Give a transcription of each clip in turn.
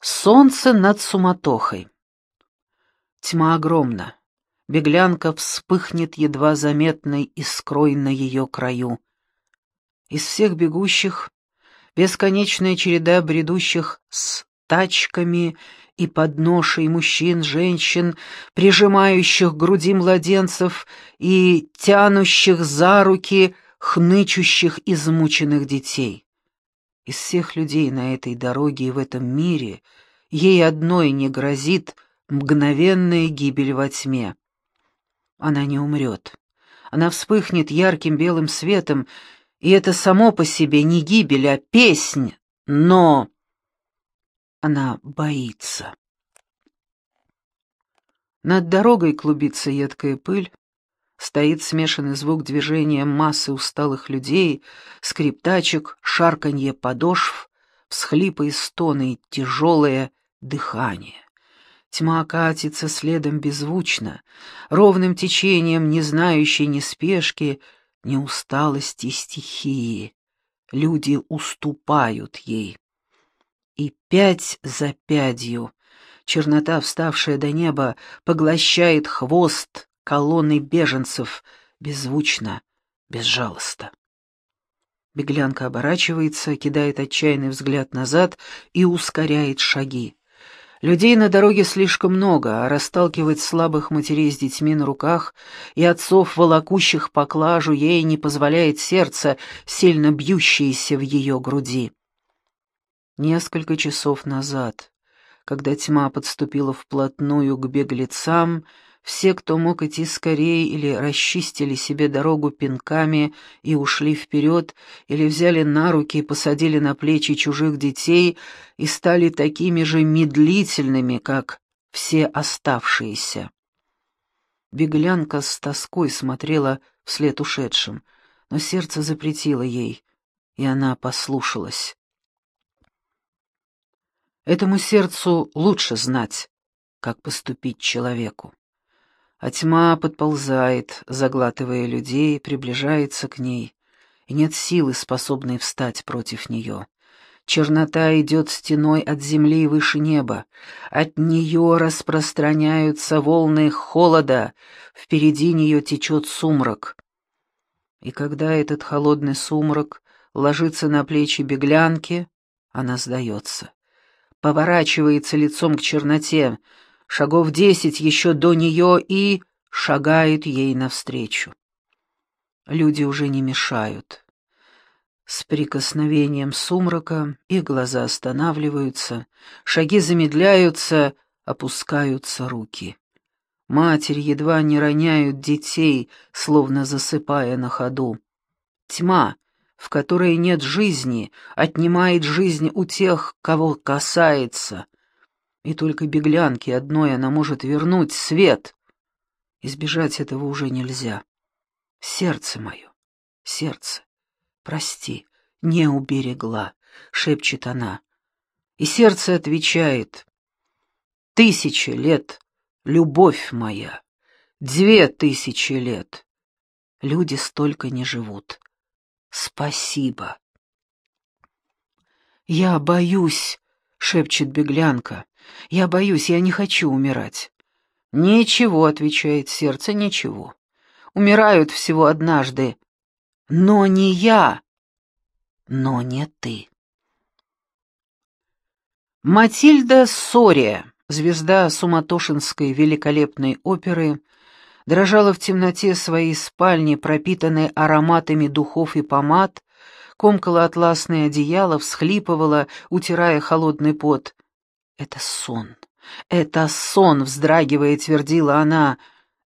Солнце над суматохой. Тьма огромна. Беглянка вспыхнет едва заметной искрой на ее краю. Из всех бегущих бесконечная череда бредущих с тачками и подношей мужчин, женщин, прижимающих груди младенцев и тянущих за руки хнычущих измученных детей. Из всех людей на этой дороге и в этом мире ей одной не грозит мгновенная гибель во тьме. Она не умрет. Она вспыхнет ярким белым светом, и это само по себе не гибель, а песнь, но... Она боится. Над дорогой клубится едкая пыль, Стоит смешанный звук движения массы усталых людей, скрип тачек, шарканье подошв, всхлипы и стоны, тяжелое дыхание. Тьма катится следом беззвучно, ровным течением, не знающей ни спешки, ни усталости стихии. Люди уступают ей. И пять за пятью чернота, вставшая до неба, поглощает хвост, колонной беженцев, беззвучно, безжалостно. Беглянка оборачивается, кидает отчаянный взгляд назад и ускоряет шаги. Людей на дороге слишком много, а расталкивать слабых матерей с детьми на руках и отцов, волокущих поклажу, ей не позволяет сердце, сильно бьющееся в ее груди. Несколько часов назад, когда тьма подступила вплотную к беглецам, все, кто мог идти скорее, или расчистили себе дорогу пинками и ушли вперед, или взяли на руки и посадили на плечи чужих детей и стали такими же медлительными, как все оставшиеся. Беглянка с тоской смотрела вслед ушедшим, но сердце запретило ей, и она послушалась. Этому сердцу лучше знать, как поступить человеку а тьма подползает, заглатывая людей, приближается к ней, и нет силы, способной встать против нее. Чернота идет стеной от земли выше неба, от нее распространяются волны холода, впереди нее течет сумрак. И когда этот холодный сумрак ложится на плечи беглянки, она сдается. Поворачивается лицом к черноте, шагов десять еще до нее и шагает ей навстречу. Люди уже не мешают. С прикосновением сумрака их глаза останавливаются, шаги замедляются, опускаются руки. Матери едва не роняют детей, словно засыпая на ходу. Тьма, в которой нет жизни, отнимает жизнь у тех, кого касается — и только беглянке одной она может вернуть свет. Избежать этого уже нельзя. Сердце мое, сердце, прости, не уберегла, шепчет она. И сердце отвечает, тысячи лет, любовь моя, две тысячи лет. Люди столько не живут. Спасибо. Я боюсь, шепчет беглянка. Я боюсь, я не хочу умирать. Ничего, отвечает сердце, ничего. Умирают всего однажды. Но не я, но не ты. Матильда Сория, звезда суматошинской великолепной оперы, дрожала в темноте своей спальни, пропитанной ароматами духов и помад, комкала атласное одеяло, всхлипывала, утирая холодный пот. «Это сон! Это сон!» — вздрагивая, твердила она.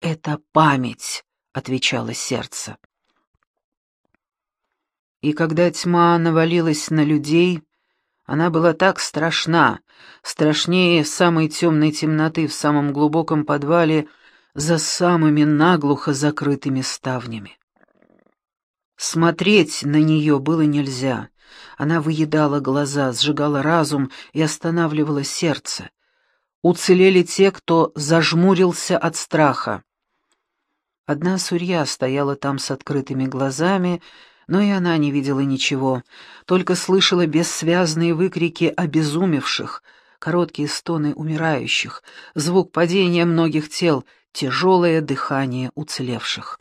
«Это память!» — отвечало сердце. И когда тьма навалилась на людей, она была так страшна, страшнее самой темной темноты в самом глубоком подвале за самыми наглухо закрытыми ставнями. Смотреть на нее было нельзя. Она выедала глаза, сжигала разум и останавливала сердце. Уцелели те, кто зажмурился от страха. Одна сурья стояла там с открытыми глазами, но и она не видела ничего, только слышала бессвязные выкрики обезумевших, короткие стоны умирающих, звук падения многих тел, тяжелое дыхание уцелевших.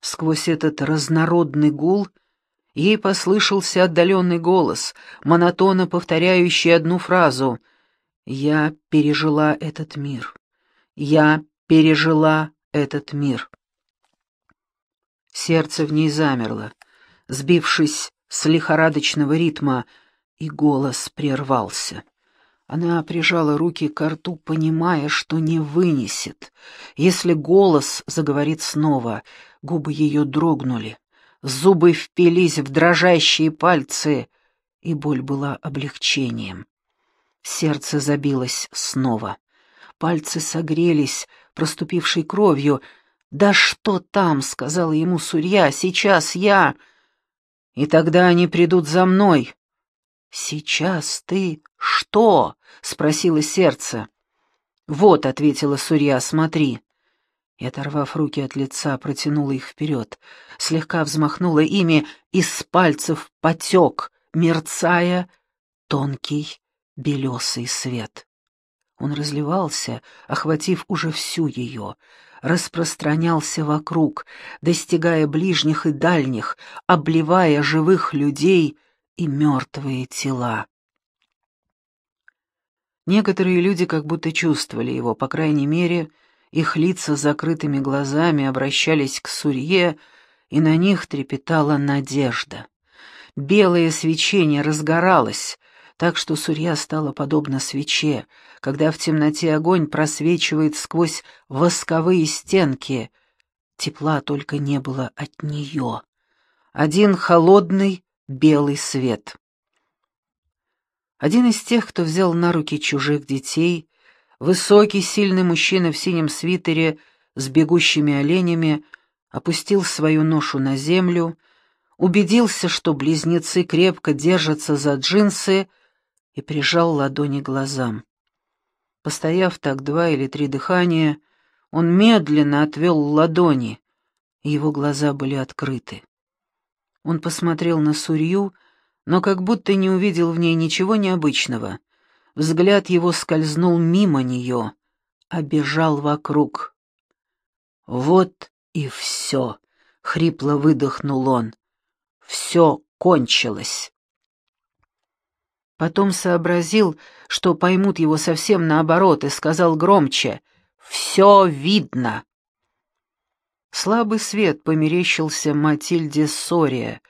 Сквозь этот разнородный гул ей послышался отдаленный голос, монотонно повторяющий одну фразу «Я пережила этот мир. Я пережила этот мир». Сердце в ней замерло, сбившись с лихорадочного ритма, и голос прервался. Она прижала руки к рту, понимая, что не вынесет. Если голос заговорит снова, губы ее дрогнули, зубы впились в дрожащие пальцы, и боль была облегчением. Сердце забилось снова. Пальцы согрелись, проступившей кровью. «Да что там?» — сказала ему Сурья. «Сейчас я...» «И тогда они придут за мной». «Сейчас ты что?» — спросило сердце. «Вот», — ответила Сурья, — «смотри». И, оторвав руки от лица, протянула их вперед, слегка взмахнула ими, из пальцев потек, мерцая, тонкий белесый свет. Он разливался, охватив уже всю ее, распространялся вокруг, достигая ближних и дальних, обливая живых людей и мертвые тела. Некоторые люди как будто чувствовали его, по крайней мере, их лица с закрытыми глазами обращались к Сурье, и на них трепетала надежда. Белое свечение разгоралось, так что Сурья стала подобна свече, когда в темноте огонь просвечивает сквозь восковые стенки. Тепла только не было от нее. Один холодный белый свет. Один из тех, кто взял на руки чужих детей, высокий, сильный мужчина в синем свитере с бегущими оленями, опустил свою ношу на землю, убедился, что близнецы крепко держатся за джинсы, и прижал ладони глазам. Постояв так два или три дыхания, он медленно отвел ладони, и его глаза были открыты. Он посмотрел на Сурью, но как будто не увидел в ней ничего необычного. Взгляд его скользнул мимо нее, обежал вокруг. «Вот и все», — хрипло выдохнул он. «Все кончилось». Потом сообразил, что поймут его совсем наоборот, и сказал громче «Все видно». Слабый свет померещился Матильде Сория,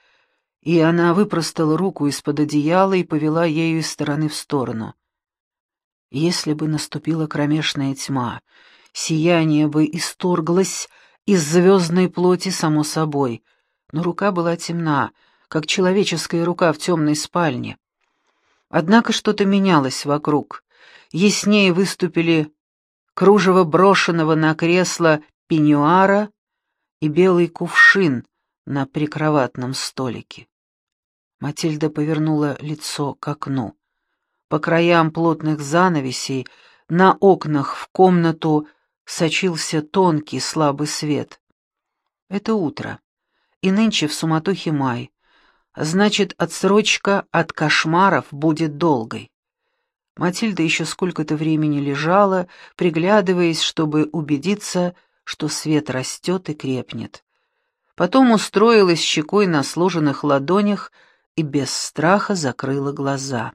и она выпростала руку из-под одеяла и повела ею из стороны в сторону. Если бы наступила кромешная тьма, сияние бы исторглось из звездной плоти само собой, но рука была темна, как человеческая рука в темной спальне. Однако что-то менялось вокруг. Яснее выступили кружево брошенного на кресло пеньюара и белый кувшин на прикроватном столике. Матильда повернула лицо к окну. По краям плотных занавесей на окнах в комнату сочился тонкий слабый свет. Это утро, и нынче в суматохе май. Значит, отсрочка от кошмаров будет долгой. Матильда еще сколько-то времени лежала, приглядываясь, чтобы убедиться, что свет растет и крепнет. Потом устроилась щекой на сложенных ладонях и без страха закрыла глаза.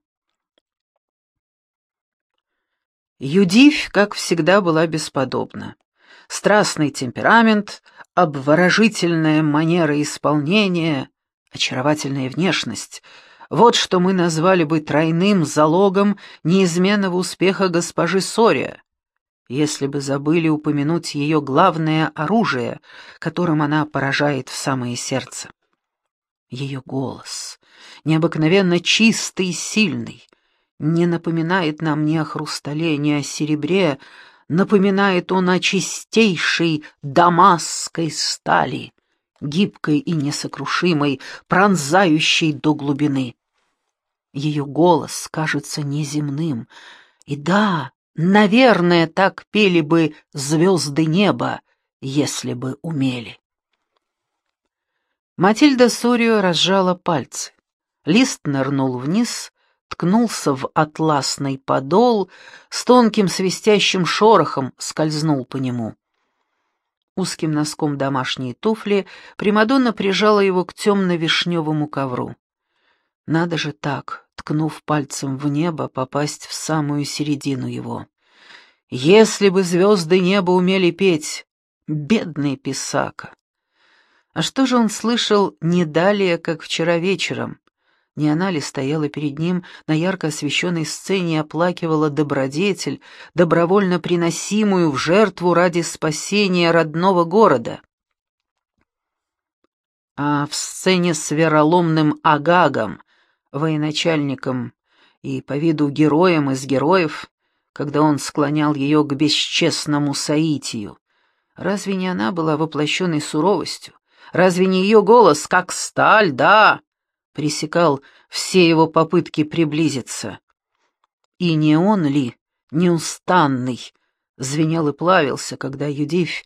Юдивь, как всегда, была бесподобна. Страстный темперамент, обворожительная манера исполнения, очаровательная внешность — вот что мы назвали бы тройным залогом неизменного успеха госпожи Сория если бы забыли упомянуть ее главное оружие, которым она поражает в самое сердце. Ее голос, необыкновенно чистый и сильный, не напоминает нам ни о хрустале, ни о серебре, напоминает он о чистейшей дамасской стали, гибкой и несокрушимой, пронзающей до глубины. Ее голос кажется неземным, и да, Наверное, так пели бы звезды неба, если бы умели. Матильда Сорио разжала пальцы. Лист нырнул вниз, ткнулся в атласный подол, с тонким свистящим шорохом скользнул по нему. Узким носком домашней туфли Примадонна прижала его к темно-вишневому ковру. Надо же так, ткнув пальцем в небо, попасть в самую середину его. Если бы звезды неба умели петь, бедный писака! А что же он слышал не далее, как вчера вечером? Не она ли стояла перед ним на ярко освещенной сцене и оплакивала добродетель, добровольно приносимую в жертву ради спасения родного города? А в сцене с вероломным Агагом, военачальником и по виду героем из героев, когда он склонял ее к бесчестному соитию, разве не она была воплощенной суровостью? Разве не ее голос, как сталь, да, пресекал все его попытки приблизиться. И не он ли, неустанный, звенел и плавился, когда Юдивь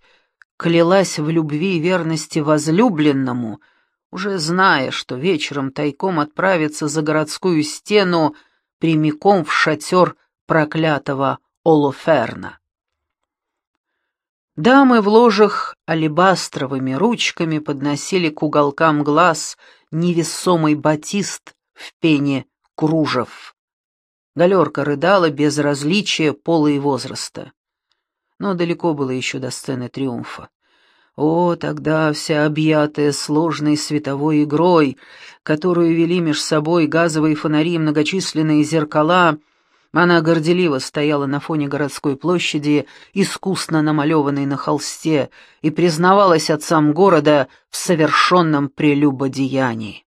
клялась в любви и верности возлюбленному, уже зная, что вечером тайком отправится за городскую стену прямиком в шатер проклятого Олоферна. Дамы в ложах алебастровыми ручками подносили к уголкам глаз невесомый батист в пене кружев. Галерка рыдала без различия пола и возраста. Но далеко было еще до сцены триумфа. О, тогда вся объятая сложной световой игрой, которую вели меж собой газовые фонари и многочисленные зеркала — она горделиво стояла на фоне городской площади, искусно намалеванной на холсте, и признавалась отцам города в совершенном прелюбодеянии.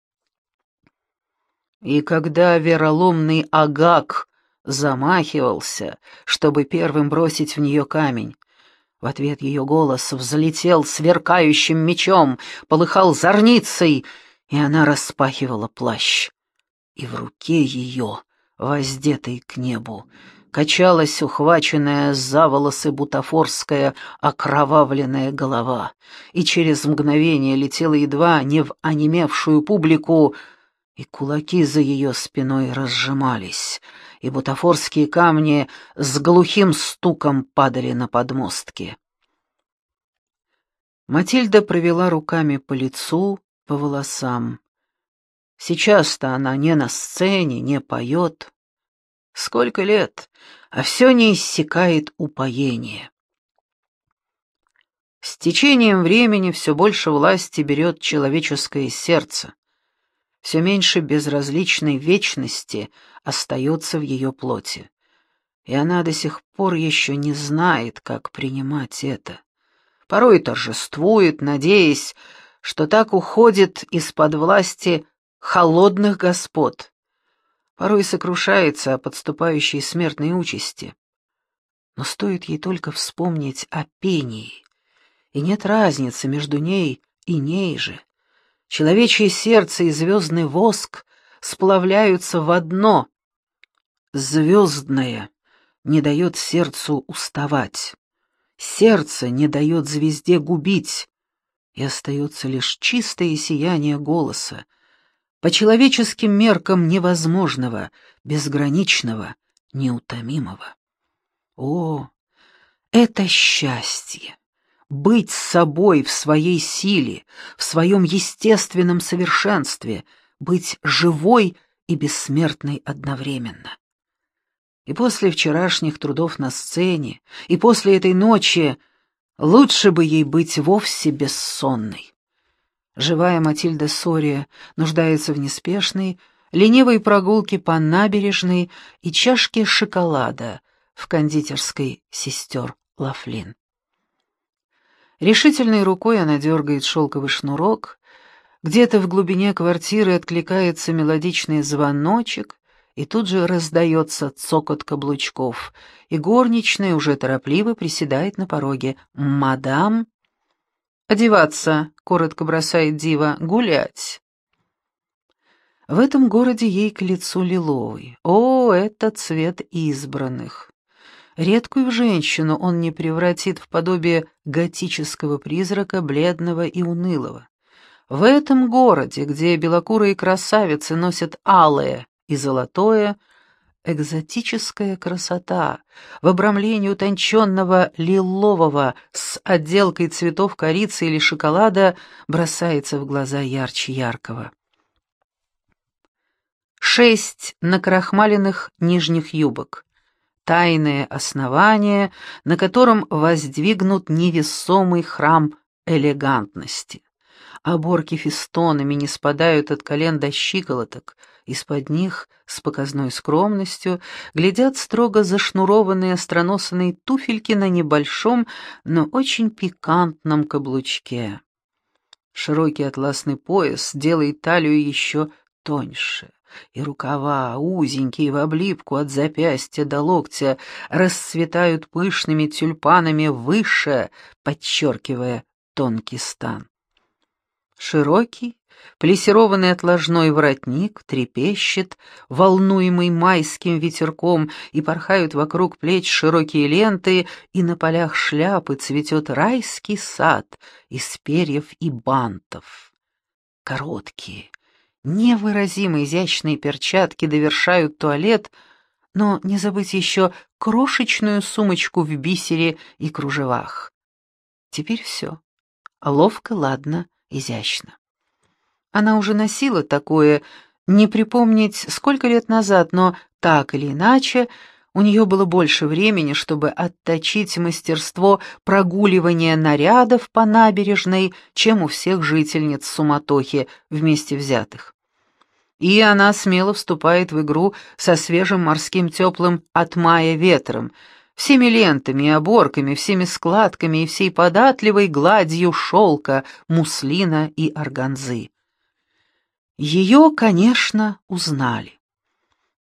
И когда вероломный Агак замахивался, чтобы первым бросить в нее камень, в ответ ее голос взлетел сверкающим мечом, полыхал зорницей, и она распахивала плащ. И в руке ее воздетой к небу, качалась ухваченная за волосы бутафорская окровавленная голова, и через мгновение летела едва не в онемевшую публику, и кулаки за ее спиной разжимались, и бутафорские камни с глухим стуком падали на подмостки. Матильда провела руками по лицу, по волосам. Сейчас-то она не на сцене, не поет. Сколько лет, а все не иссякает упоение. С течением времени все больше власти берет человеческое сердце, все меньше безразличной вечности остается в ее плоти, и она до сих пор еще не знает, как принимать это. Порой торжествует, надеясь, что так уходит из-под власти холодных господ. Порой сокрушается о подступающей смертной участи. Но стоит ей только вспомнить о пении, и нет разницы между ней и ней же. Человечье сердце и звездный воск сплавляются в одно. Звездное не дает сердцу уставать. Сердце не дает звезде губить, и остается лишь чистое сияние голоса, по человеческим меркам невозможного, безграничного, неутомимого. О, это счастье! Быть собой в своей силе, в своем естественном совершенстве, быть живой и бессмертной одновременно. И после вчерашних трудов на сцене, и после этой ночи лучше бы ей быть вовсе бессонной. Живая Матильда Сория нуждается в неспешной, ленивой прогулке по набережной и чашке шоколада в кондитерской сестер Лафлин. Решительной рукой она дергает шелковый шнурок, где-то в глубине квартиры откликается мелодичный звоночек, и тут же раздается цокот каблучков, и горничная уже торопливо приседает на пороге. «Мадам!» «Одеваться», — коротко бросает Дива, — «гулять». В этом городе ей к лицу лиловый. О, это цвет избранных. Редкую женщину он не превратит в подобие готического призрака, бледного и унылого. В этом городе, где белокурые красавицы носят алое и золотое, экзотическая красота в обрамлении утонченного лилового с отделкой цветов корицы или шоколада бросается в глаза ярче яркого. Шесть накрахмаленных нижних юбок. Тайное основание, на котором воздвигнут невесомый храм элегантности. Оборки фестонами не спадают от колен до щиколоток, из-под них с показной скромностью глядят строго зашнурованные остроносанные туфельки на небольшом, но очень пикантном каблучке. Широкий атласный пояс делает талию еще тоньше, и рукава, узенькие в облипку от запястья до локтя, расцветают пышными тюльпанами выше, подчеркивая тонкий стан. Широкий, Плессированный отложной воротник трепещет, волнуемый майским ветерком, и порхают вокруг плеч широкие ленты, и на полях шляпы цветет райский сад из перьев и бантов. Короткие, невыразимо изящные перчатки довершают туалет, но не забыть еще крошечную сумочку в бисере и кружевах. Теперь все. Ловко, ладно, изящно. Она уже носила такое, не припомнить, сколько лет назад, но так или иначе, у нее было больше времени, чтобы отточить мастерство прогуливания нарядов по набережной, чем у всех жительниц суматохи вместе взятых. И она смело вступает в игру со свежим морским теплым от мая ветром, всеми лентами и оборками, всеми складками и всей податливой гладью шелка, муслина и органзы. Ее, конечно, узнали.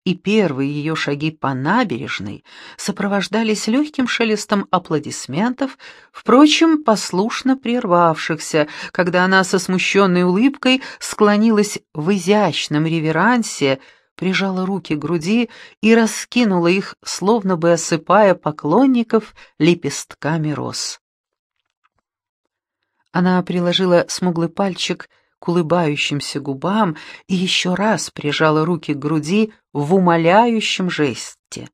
И первые ее шаги по набережной сопровождались легким шелестом аплодисментов, впрочем, послушно прервавшихся, когда она со смущенной улыбкой склонилась в изящном реверансе, прижала руки к груди и раскинула их, словно бы осыпая поклонников лепестками роз. Она приложила смуглый пальчик к улыбающимся губам и еще раз прижала руки к груди в умоляющем жесте.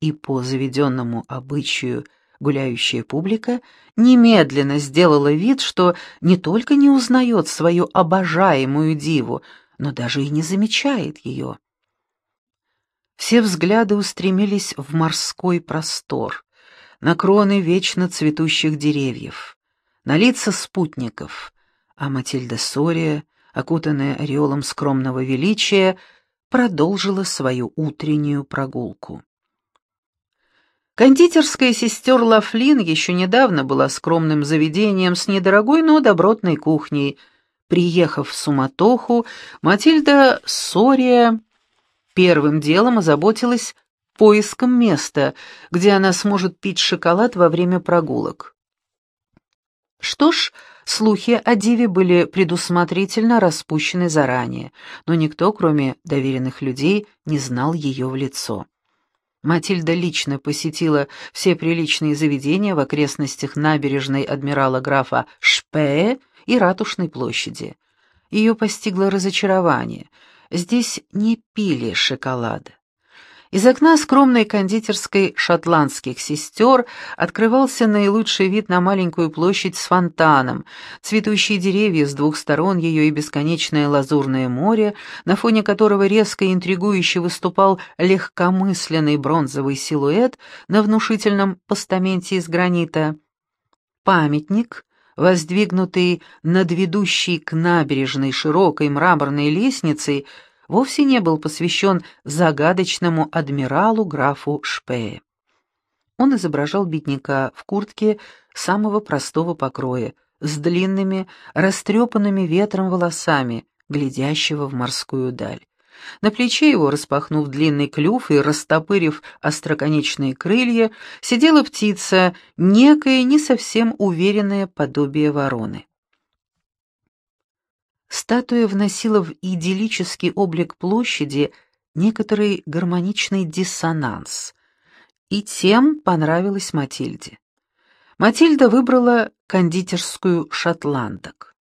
И по заведенному обычаю гуляющая публика немедленно сделала вид, что не только не узнает свою обожаемую диву, но даже и не замечает ее. Все взгляды устремились в морской простор, на кроны вечно цветущих деревьев, на лица спутников, а Матильда Сория, окутанная ореолом скромного величия, продолжила свою утреннюю прогулку. Кондитерская сестер Лафлин еще недавно была скромным заведением с недорогой, но добротной кухней. Приехав в Суматоху, Матильда Сория первым делом озаботилась поиском места, где она сможет пить шоколад во время прогулок. Что ж, Слухи о Диве были предусмотрительно распущены заранее, но никто, кроме доверенных людей, не знал ее в лицо. Матильда лично посетила все приличные заведения в окрестностях набережной адмирала графа Шпее и Ратушной площади. Ее постигло разочарование. Здесь не пили шоколада. Из окна скромной кондитерской шотландских сестер открывался наилучший вид на маленькую площадь с фонтаном, цветущие деревья с двух сторон ее и бесконечное лазурное море, на фоне которого резко и интригующе выступал легкомысленный бронзовый силуэт на внушительном постаменте из гранита. Памятник, воздвигнутый над ведущей к набережной широкой мраморной лестницей, вовсе не был посвящен загадочному адмиралу графу Шпее. Он изображал бедняка в куртке самого простого покроя, с длинными, растрепанными ветром волосами, глядящего в морскую даль. На плече его, распахнув длинный клюв и растопырив остроконечные крылья, сидела птица, некое не совсем уверенное подобие вороны. Статуя вносила в идиллический облик площади некоторый гармоничный диссонанс, и тем понравилась Матильде. Матильда выбрала кондитерскую шотландок.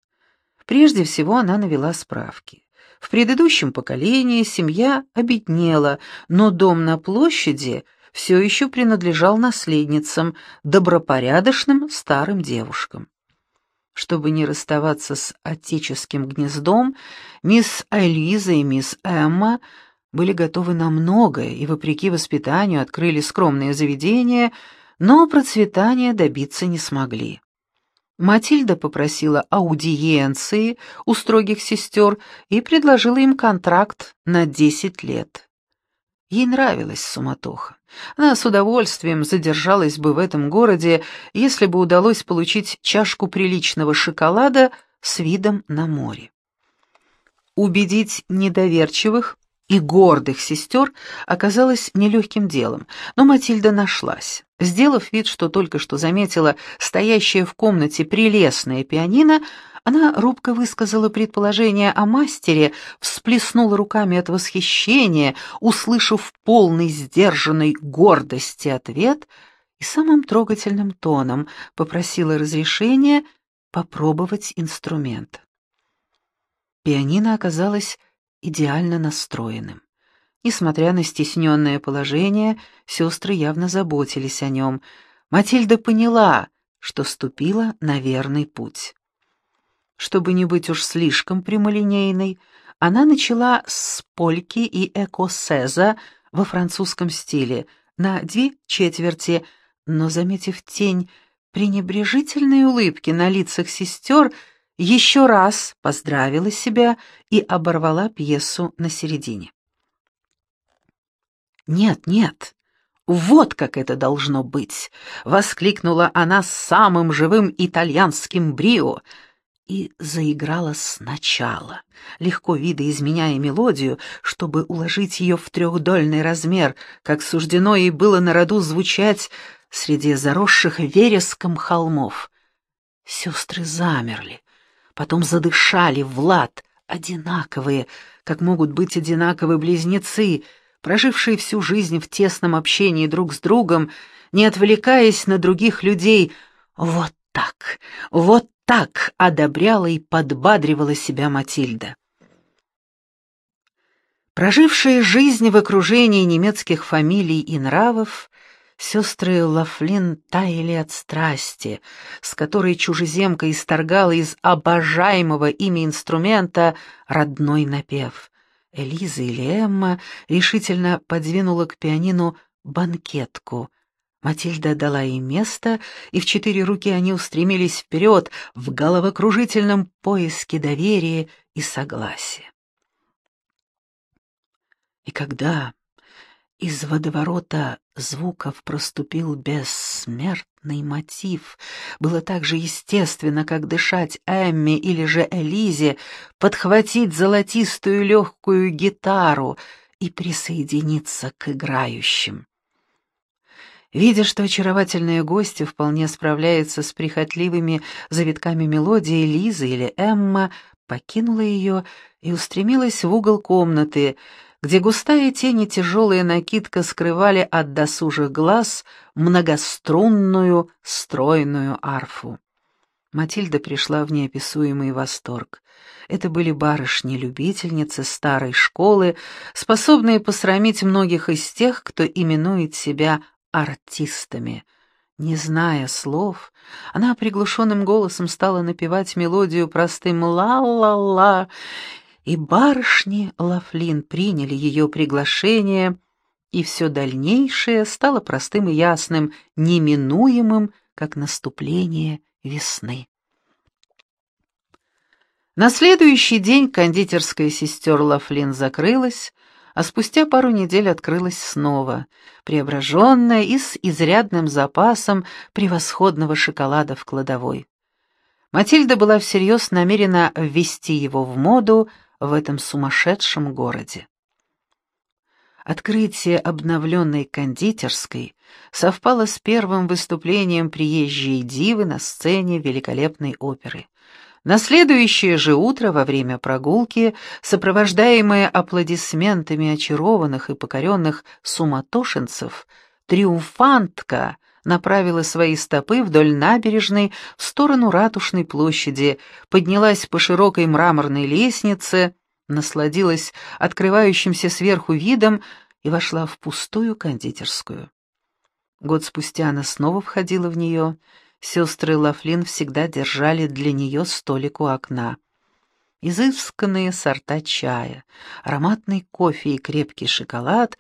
Прежде всего она навела справки. В предыдущем поколении семья обеднела, но дом на площади все еще принадлежал наследницам, добропорядочным старым девушкам. Чтобы не расставаться с отеческим гнездом, мисс Элиза и мисс Эмма были готовы на многое и, вопреки воспитанию, открыли скромные заведения, но процветания добиться не смогли. Матильда попросила аудиенции у строгих сестер и предложила им контракт на десять лет. Ей нравилась суматоха. Она с удовольствием задержалась бы в этом городе, если бы удалось получить чашку приличного шоколада с видом на море. Убедить недоверчивых и гордых сестер оказалось нелегким делом, но Матильда нашлась. Сделав вид, что только что заметила стоящее в комнате прелестное пианино, она робко высказала предположение о мастере, всплеснула руками от восхищения, услышав полный сдержанной гордости ответ и самым трогательным тоном попросила разрешения попробовать инструмент. Пианино оказалось идеально настроенным. Несмотря на стесненное положение, сестры явно заботились о нем. Матильда поняла, что ступила на верный путь. Чтобы не быть уж слишком прямолинейной, она начала с польки и экосеза во французском стиле на две четверти, но, заметив тень пренебрежительной улыбки на лицах сестер, еще раз поздравила себя и оборвала пьесу на середине. «Нет, нет, вот как это должно быть!» — воскликнула она с самым живым итальянским брио и заиграла сначала, легко видоизменяя мелодию, чтобы уложить ее в трехдольный размер, как суждено ей было на роду звучать среди заросших вереском холмов. Сестры замерли, потом задышали в лад, одинаковые, как могут быть одинаковы близнецы, прожившие всю жизнь в тесном общении друг с другом, не отвлекаясь на других людей. Вот так, вот так одобряла и подбадривала себя Матильда. Прожившие жизнь в окружении немецких фамилий и нравов, Сестры Лафлин таяли от страсти, с которой чужеземка исторгала из обожаемого ими инструмента родной напев. Элиза или Эмма решительно подвинула к пианину банкетку. Матильда дала им место, и в четыре руки они устремились вперед в головокружительном поиске доверия и согласия. И когда из водоворота звуков проступил бессмертный мотив. Было так же естественно, как дышать Эмме или же Элизе, подхватить золотистую легкую гитару и присоединиться к играющим. Видя, что очаровательная гостья вполне справляется с прихотливыми завитками мелодии, Лиза или Эмма покинула ее и устремилась в угол комнаты, где густая тень и тяжелая накидка скрывали от досужих глаз многострунную стройную арфу. Матильда пришла в неописуемый восторг. Это были барышни-любительницы старой школы, способные посрамить многих из тех, кто именует себя артистами. Не зная слов, она приглушенным голосом стала напевать мелодию простым «ла-ла-ла», и барышни Лафлин приняли ее приглашение, и все дальнейшее стало простым и ясным, неминуемым, как наступление весны. На следующий день кондитерская сестер Лафлин закрылась, а спустя пару недель открылась снова, преображенная и с изрядным запасом превосходного шоколада в кладовой. Матильда была всерьез намерена ввести его в моду, в этом сумасшедшем городе. Открытие обновленной кондитерской совпало с первым выступлением приезжей дивы на сцене великолепной оперы. На следующее же утро во время прогулки, сопровождаемые аплодисментами очарованных и покоренных суматошенцев, триумфантка направила свои стопы вдоль набережной в сторону Ратушной площади, поднялась по широкой мраморной лестнице насладилась открывающимся сверху видом и вошла в пустую кондитерскую. Год спустя она снова входила в нее. Сестры Лафлин всегда держали для нее столик у окна. Изысканные сорта чая, ароматный кофе и крепкий шоколад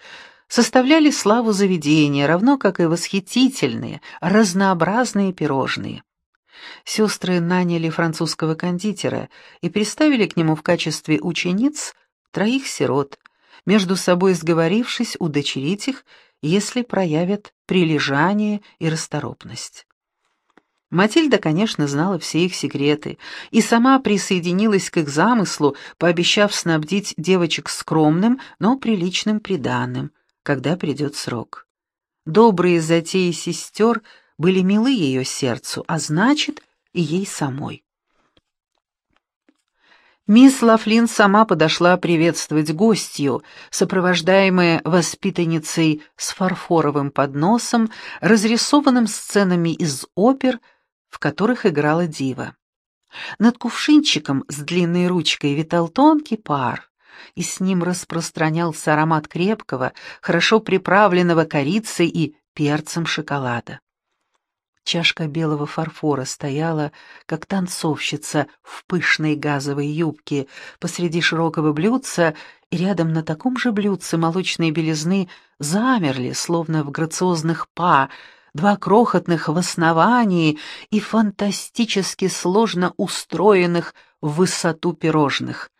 составляли славу заведения, равно как и восхитительные, разнообразные пирожные. Сестры наняли французского кондитера и приставили к нему в качестве учениц троих сирот, между собой сговорившись удочерить их, если проявят прилежание и расторопность. Матильда, конечно, знала все их секреты и сама присоединилась к их замыслу, пообещав снабдить девочек скромным, но приличным приданым, когда придет срок. Добрые затеи сестер были милы ее сердцу, а значит, и ей самой. Мисс Лафлин сама подошла приветствовать гостью, сопровождаемая воспитанницей с фарфоровым подносом, разрисованным сценами из опер, в которых играла дива. Над кувшинчиком с длинной ручкой витал тонкий пар, и с ним распространялся аромат крепкого, хорошо приправленного корицей и перцем шоколада. Чашка белого фарфора стояла, как танцовщица в пышной газовой юбке, посреди широкого блюдца, и рядом на таком же блюдце молочные белизны замерли, словно в грациозных па, два крохотных в основании и фантастически сложно устроенных в высоту пирожных.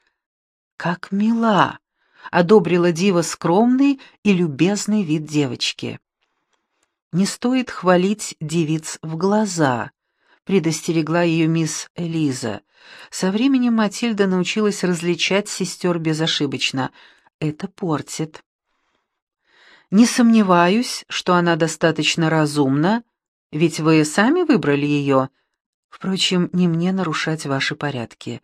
«Как мила!» — одобрила дива скромный и любезный вид девочки. Не стоит хвалить девиц в глаза, предостерегла ее мисс Элиза. Со временем Матильда научилась различать сестер безошибочно. Это портит. Не сомневаюсь, что она достаточно разумна, ведь вы сами выбрали ее. Впрочем, не мне нарушать ваши порядки.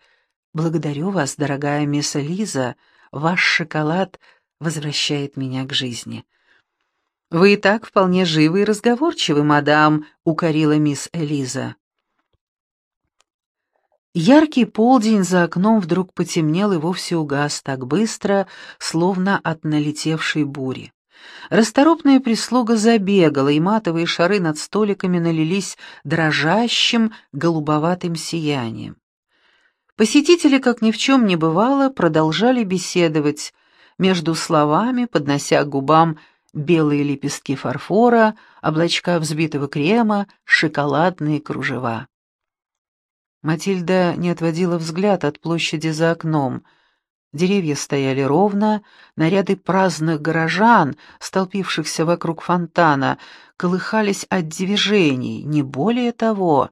Благодарю вас, дорогая мисс Элиза, ваш шоколад возвращает меня к жизни. «Вы и так вполне живы и разговорчивы, мадам», — укорила мисс Элиза. Яркий полдень за окном вдруг потемнел и вовсе угас так быстро, словно от налетевшей бури. Расторопная прислуга забегала, и матовые шары над столиками налились дрожащим голубоватым сиянием. Посетители, как ни в чем не бывало, продолжали беседовать, между словами, поднося к губам белые лепестки фарфора, облачка взбитого крема, шоколадные кружева. Матильда не отводила взгляд от площади за окном. Деревья стояли ровно, наряды праздных горожан, столпившихся вокруг фонтана, колыхались от движений, не более того.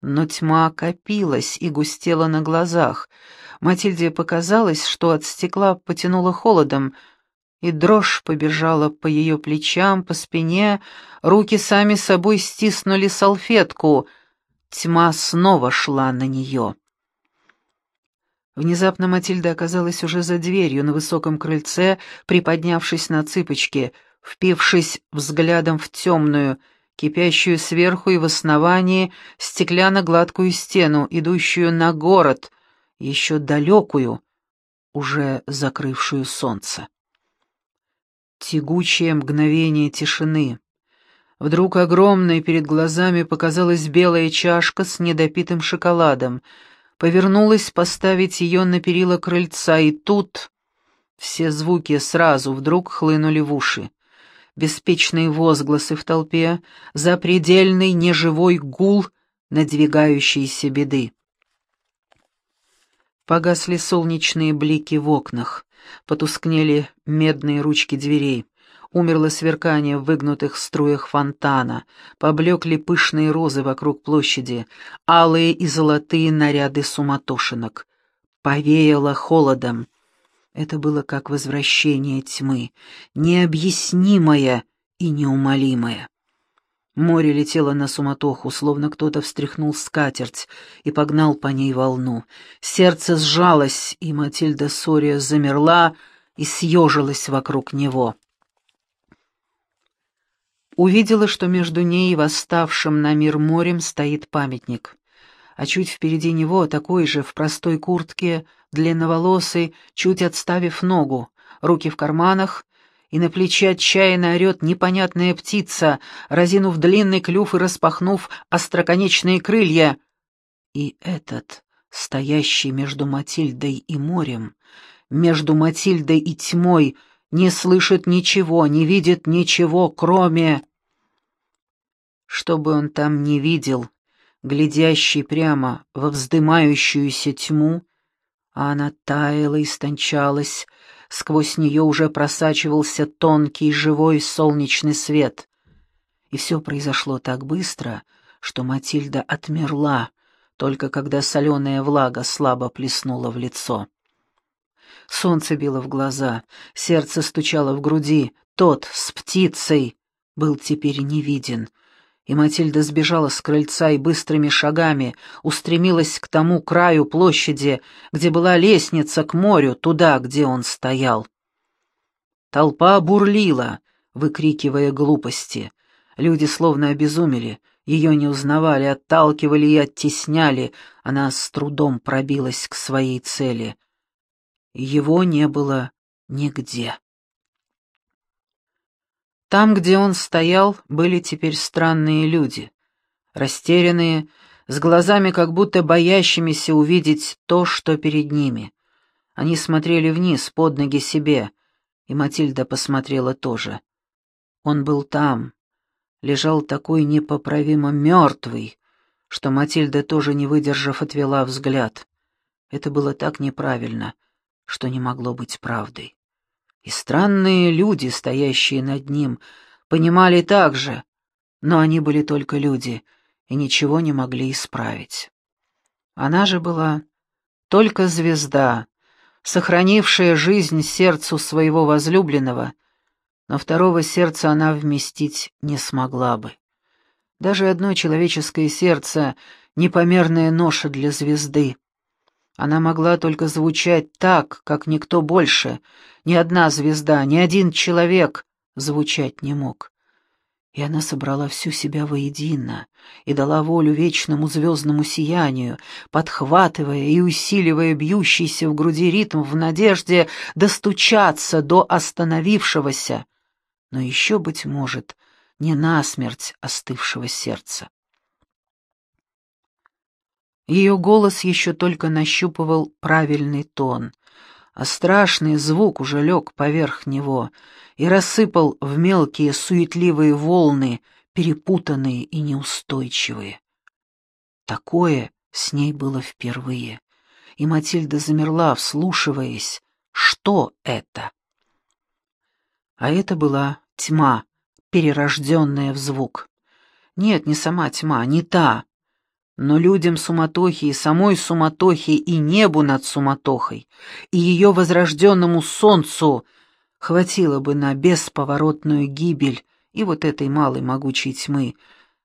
Но тьма копилась и густела на глазах. Матильде показалось, что от стекла потянуло холодом — и дрожь побежала по ее плечам, по спине, руки сами собой стиснули салфетку. Тьма снова шла на нее. Внезапно Матильда оказалась уже за дверью на высоком крыльце, приподнявшись на цыпочки, впившись взглядом в темную, кипящую сверху и в основании стеклянно-гладкую стену, идущую на город, еще далекую, уже закрывшую солнце. Тягучее мгновение тишины. Вдруг огромной перед глазами показалась белая чашка с недопитым шоколадом. Повернулась поставить ее на перила крыльца, и тут все звуки сразу вдруг хлынули в уши. Беспечные возгласы в толпе, запредельный неживой гул надвигающейся беды. Погасли солнечные блики в окнах. Потускнели медные ручки дверей. Умерло сверкание в выгнутых струях фонтана, поблекли пышные розы вокруг площади, алые и золотые наряды суматошинок. Повеяло холодом. Это было как возвращение тьмы, необъяснимое и неумолимое. Море летело на суматоху, словно кто-то встряхнул скатерть и погнал по ней волну. Сердце сжалось, и Матильда Сория замерла и съежилась вокруг него. Увидела, что между ней и восставшим на мир морем стоит памятник. а чуть впереди него, такой же, в простой куртке, длинноволосый, чуть отставив ногу, руки в карманах, и на плече отчаянно орет непонятная птица, разинув длинный клюв и распахнув остроконечные крылья. И этот, стоящий между Матильдой и морем, между Матильдой и тьмой, не слышит ничего, не видит ничего, кроме... Что бы он там не видел, глядящий прямо во вздымающуюся тьму, а она таяла, истончалась, сквозь нее уже просачивался тонкий живой солнечный свет. И все произошло так быстро, что Матильда отмерла, только когда соленая влага слабо плеснула в лицо. Солнце било в глаза, сердце стучало в груди, тот с птицей был теперь не виден — и Матильда сбежала с крыльца и быстрыми шагами устремилась к тому краю площади, где была лестница к морю, туда, где он стоял. Толпа бурлила, выкрикивая глупости. Люди словно обезумели, ее не узнавали, отталкивали и оттесняли, она с трудом пробилась к своей цели. Его не было нигде. Там, где он стоял, были теперь странные люди, растерянные, с глазами как будто боящимися увидеть то, что перед ними. Они смотрели вниз, под ноги себе, и Матильда посмотрела тоже. Он был там, лежал такой непоправимо мертвый, что Матильда, тоже не выдержав, отвела взгляд. Это было так неправильно, что не могло быть правдой. И странные люди, стоящие над ним, понимали так же, но они были только люди и ничего не могли исправить. Она же была только звезда, сохранившая жизнь сердцу своего возлюбленного, но второго сердца она вместить не смогла бы. Даже одно человеческое сердце — непомерная ноша для звезды. Она могла только звучать так, как никто больше, ни одна звезда, ни один человек звучать не мог. И она собрала всю себя воедино и дала волю вечному звездному сиянию, подхватывая и усиливая бьющийся в груди ритм в надежде достучаться до остановившегося, но еще, быть может, не насмерть остывшего сердца. Ее голос еще только нащупывал правильный тон, а страшный звук уже лег поверх него и рассыпал в мелкие суетливые волны, перепутанные и неустойчивые. Такое с ней было впервые, и Матильда замерла, вслушиваясь, что это. А это была тьма, перерожденная в звук. Нет, не сама тьма, не та, но людям суматохи и самой суматохи и небу над суматохой, и ее возрожденному солнцу хватило бы на бесповоротную гибель и вот этой малой могучей тьмы,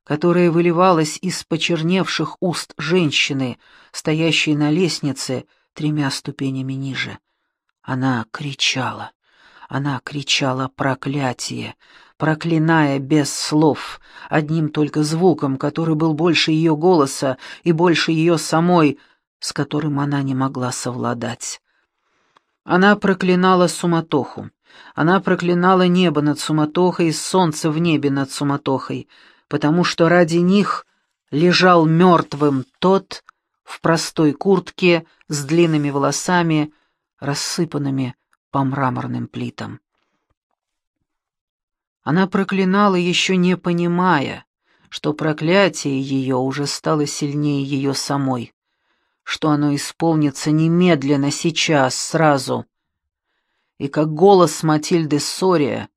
которая выливалась из почерневших уст женщины, стоящей на лестнице тремя ступенями ниже. Она кричала, она кричала проклятие, проклиная без слов, одним только звуком, который был больше ее голоса и больше ее самой, с которым она не могла совладать. Она проклинала суматоху. Она проклинала небо над суматохой и солнце в небе над суматохой, потому что ради них лежал мертвым тот в простой куртке с длинными волосами, рассыпанными по мраморным плитам. Она проклинала, еще не понимая, что проклятие ее уже стало сильнее ее самой, что оно исполнится немедленно, сейчас, сразу. И как голос Матильды Сория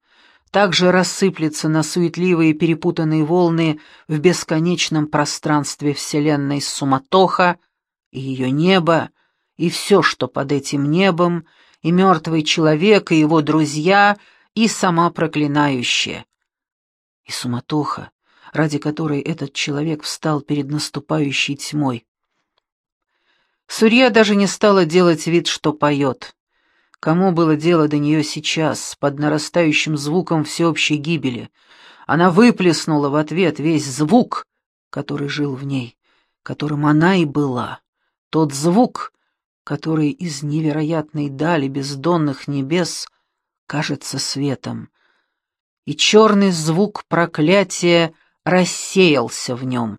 также рассыплется на суетливые перепутанные волны в бесконечном пространстве Вселенной суматоха, и ее небо, и все, что под этим небом, и мертвый человек, и его друзья — и сама проклинающая. И суматоха, ради которой этот человек встал перед наступающей тьмой. Сурья даже не стала делать вид, что поет. Кому было дело до нее сейчас, под нарастающим звуком всеобщей гибели? Она выплеснула в ответ весь звук, который жил в ней, которым она и была, тот звук, который из невероятной дали бездонных небес кажется светом, и черный звук проклятия рассеялся в нем.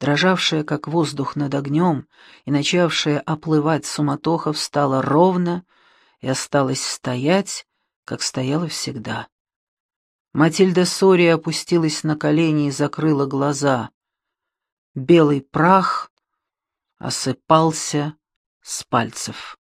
Дрожавшая, как воздух над огнем, и начавшая оплывать суматоха встала ровно и осталась стоять, как стояла всегда. Матильда Сори опустилась на колени и закрыла глаза. Белый прах осыпался с пальцев.